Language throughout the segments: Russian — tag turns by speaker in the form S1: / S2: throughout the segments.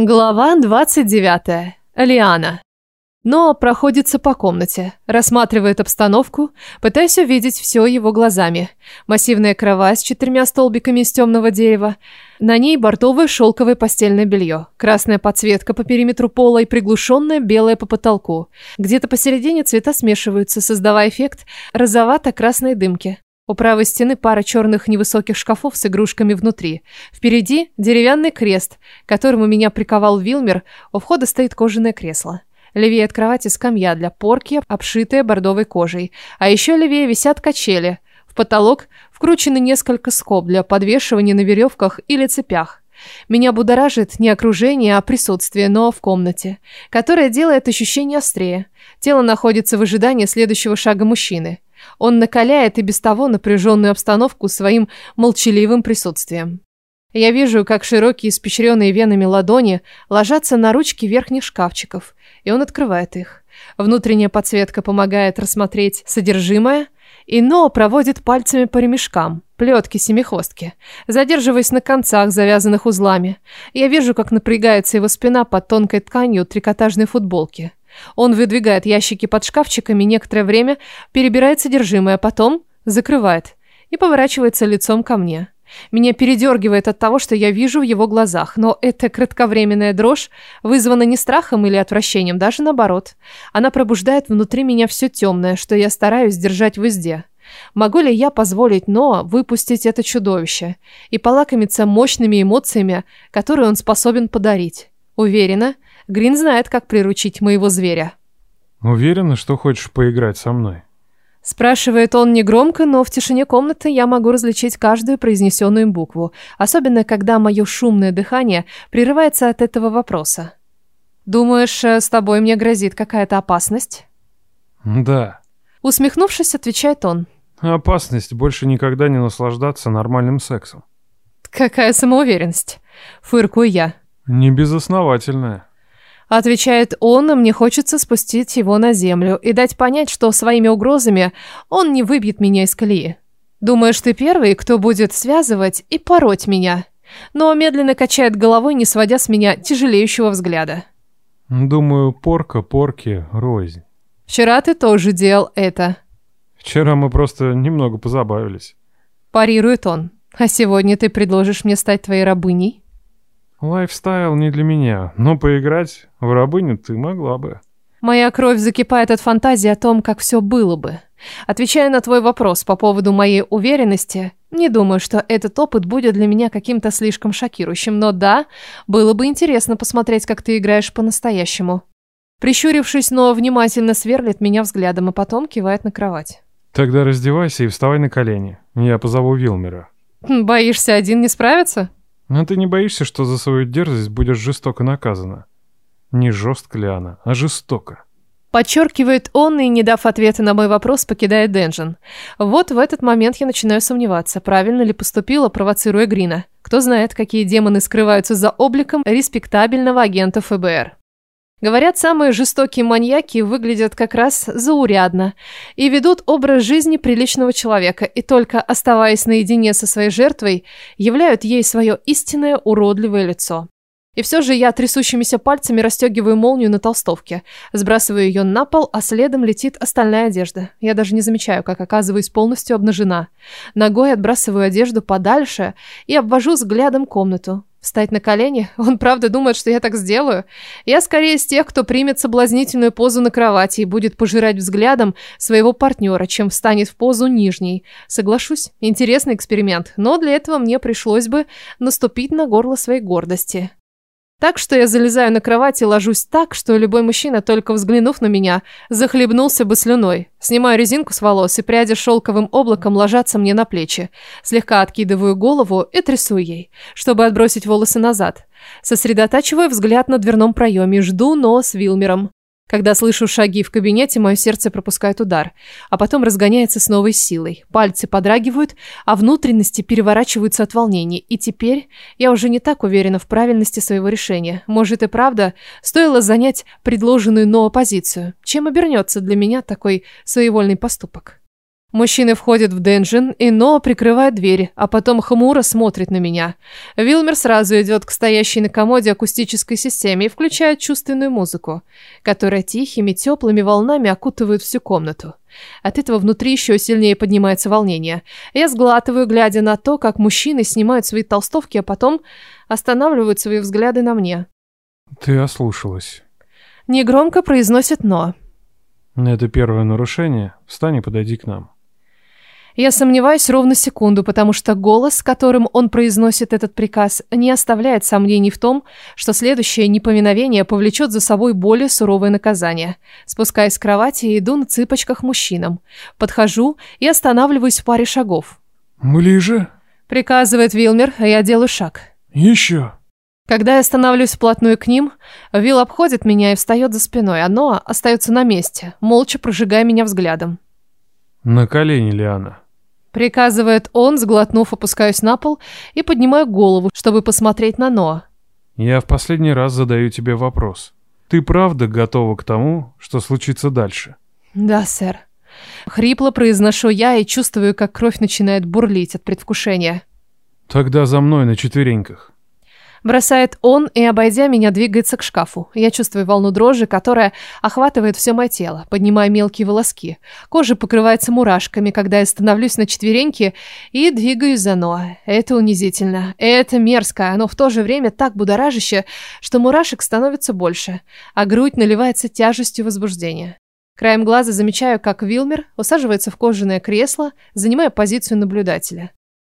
S1: Глава 29. Лиана. Но проходится по комнате, рассматривает обстановку, пытаясь увидеть все его глазами. Массивная кровать с четырьмя столбиками из темного дерева, на ней бордовое шелковое постельное белье, красная подсветка по периметру пола и приглушенная белая по потолку. Где-то посередине цвета смешиваются, создавая эффект розовато-красной дымки. У правой стены пара черных невысоких шкафов с игрушками внутри. Впереди деревянный крест, к которому меня приковал Вилмер, у входа стоит кожаное кресло. Левее от кровати скамья для порки, обшитая бордовой кожей. А еще левее висят качели. В потолок вкручены несколько скоб для подвешивания на веревках или цепях. Меня будоражит не окружение, а присутствие, но в комнате, которое делает ощущение острее. Тело находится в ожидании следующего шага мужчины. Он накаляет и без того напряженную обстановку своим молчаливым присутствием. Я вижу, как широкие испещренные венами ладони ложатся на ручки верхних шкафчиков, и он открывает их. Внутренняя подсветка помогает рассмотреть содержимое, и Но проводит пальцами по ремешкам, плетки-семихвостки, задерживаясь на концах, завязанных узлами. Я вижу, как напрягается его спина под тонкой тканью трикотажной футболки. Он выдвигает ящики под шкафчиками, некоторое время перебирает содержимое, потом закрывает и поворачивается лицом ко мне. Меня передергивает от того, что я вижу в его глазах, но эта кратковременная дрожь вызвана не страхом или отвращением, даже наоборот. Она пробуждает внутри меня все темное, что я стараюсь держать в узде. Могу ли я позволить Ноа выпустить это чудовище и полакомиться мощными эмоциями, которые он способен подарить? Уверена, Грин знает, как приручить моего зверя.
S2: Уверена, что хочешь поиграть со мной?
S1: Спрашивает он негромко, но в тишине комнаты я могу различить каждую произнесенную им букву, особенно когда мое шумное дыхание прерывается от этого вопроса. «Думаешь, э, с тобой мне грозит какая-то опасность?»
S2: «Да».
S1: Усмехнувшись, отвечает он.
S2: «Опасность больше никогда не наслаждаться нормальным сексом».
S1: «Какая самоуверенность?» Фыркую я.
S2: «Небезосновательная».
S1: Отвечает он, и мне хочется спустить его на землю и дать понять, что своими угрозами он не выбьет меня из колеи. Думаешь, ты первый, кто будет связывать и пороть меня? Но медленно качает головой, не сводя с меня тяжелеющего взгляда.
S2: Думаю, порка порки рознь.
S1: Вчера ты тоже делал это.
S2: Вчера мы просто немного позабавились.
S1: Парирует он. А сегодня ты предложишь мне стать твоей рабыней?
S2: Лайфстайл не для меня, но поиграть в рабыню ты могла бы.
S1: Моя кровь закипает от фантазии о том, как все было бы. Отвечая на твой вопрос по поводу моей уверенности, не думаю, что этот опыт будет для меня каким-то слишком шокирующим, но да, было бы интересно посмотреть, как ты играешь по-настоящему. Прищурившись, но внимательно сверлит меня взглядом, а потом кивает на кровать.
S2: Тогда раздевайся и вставай на колени. Я позову Вилмера.
S1: Боишься один не справиться?
S2: Но ты не боишься, что за свою дерзость будешь жестоко наказана? Не жестко ли она, а жестоко.
S1: Подчеркивает он и, не дав ответа на мой вопрос, покидает Денжин. Вот в этот момент я начинаю сомневаться, правильно ли поступила, провоцируя Грина. Кто знает, какие демоны скрываются за обликом респектабельного агента ФБР. Говорят, самые жестокие маньяки выглядят как раз заурядно и ведут образ жизни приличного человека, и только оставаясь наедине со своей жертвой, являют ей свое истинное уродливое лицо. И все же я трясущимися пальцами расстегиваю молнию на толстовке, сбрасываю ее на пол, а следом летит остальная одежда. Я даже не замечаю, как оказываюсь полностью обнажена. Ногой отбрасываю одежду подальше и обвожу взглядом комнату. Встать на колени? Он правда думает, что я так сделаю? Я скорее из тех, кто примет соблазнительную позу на кровати и будет пожирать взглядом своего партнера, чем встанет в позу нижней. Соглашусь, интересный эксперимент, но для этого мне пришлось бы наступить на горло своей гордости. Так что я залезаю на кровать и ложусь так, что любой мужчина, только взглянув на меня, захлебнулся бы слюной. Снимаю резинку с волос, и пряди шелковым облаком ложатся мне на плечи. Слегка откидываю голову и трясу ей, чтобы отбросить волосы назад. Сосредотачиваю взгляд на дверном проеме, жду, но с Вилмером. Когда слышу шаги в кабинете, мое сердце пропускает удар, а потом разгоняется с новой силой. Пальцы подрагивают, а внутренности переворачиваются от волнения. И теперь я уже не так уверена в правильности своего решения. Может и правда, стоило занять предложенную Ноа позицию. Чем обернется для меня такой своевольный поступок? Мужчины входят в денжин, и Ноа прикрывает дверь, а потом хмуро смотрит на меня. Вилмер сразу идет к стоящей на комоде акустической системе и включает чувственную музыку, которая тихими, теплыми волнами окутывает всю комнату. От этого внутри еще сильнее поднимается волнение. Я сглатываю, глядя на то, как мужчины снимают свои толстовки, а потом останавливают свои взгляды на мне.
S2: Ты ослушалась.
S1: Негромко произносит «но».
S2: Это первое нарушение. Встань и подойди к нам.
S1: Я сомневаюсь ровно секунду, потому что голос, которым он произносит этот приказ, не оставляет сомнений в том, что следующее неповиновение повлечет за собой более суровое наказание. Спускаясь с кровати, иду на цыпочках мужчинам. Подхожу и останавливаюсь в паре шагов.
S2: «Ближе?»
S1: Приказывает Вилмер, а я делаю шаг.
S2: «Еще?»
S1: Когда я становлюсь вплотную к ним, Вил обходит меня и встает за спиной, а Ноа остается на месте, молча прожигая меня взглядом.
S2: «На колени, Лиана».
S1: Приказывает он, сглотнув, опускаюсь на пол и поднимаю голову, чтобы посмотреть на Ноа.
S2: Я в последний раз задаю тебе вопрос. Ты правда готова к тому, что случится дальше?
S1: Да, сэр. Хрипло произношу я и чувствую, как кровь начинает бурлить от предвкушения.
S2: Тогда за мной на четвереньках.
S1: Бросает он и, обойдя меня, двигается к шкафу. Я чувствую волну дрожи, которая охватывает все мое тело, поднимая мелкие волоски. Кожа покрывается мурашками, когда я становлюсь на четвереньки и двигаюсь за Ноа. Это унизительно. Это мерзко, но в то же время так будоражище, что мурашек становится больше, а грудь наливается тяжестью возбуждения. Краем глаза замечаю, как Вилмер усаживается в кожаное кресло, занимая позицию наблюдателя.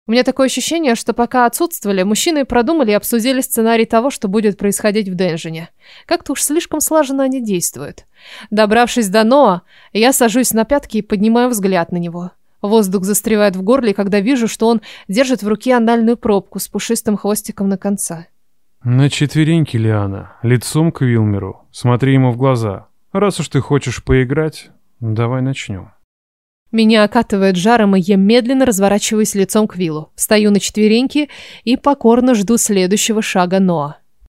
S1: У меня такое ощущение, что пока отсутствовали, мужчины продумали и обсудили сценарий того, что будет происходить в Денжине. Как-то уж слишком слаженно они действуют. Добравшись до Ноа, я сажусь на пятки и поднимаю взгляд на него. Воздух застревает в горле, когда вижу, что он держит в руке анальную пробку с пушистым хвостиком на конце.
S2: На четвереньки, Лиана, лицом к Вилмеру. Смотри ему в глаза. Раз уж ты хочешь поиграть, давай начнем.
S1: Меня окатывает жаром, и я медленно разворачиваюсь лицом к Виллу. Встаю на четвереньки и покорно жду следующего шага Ноа.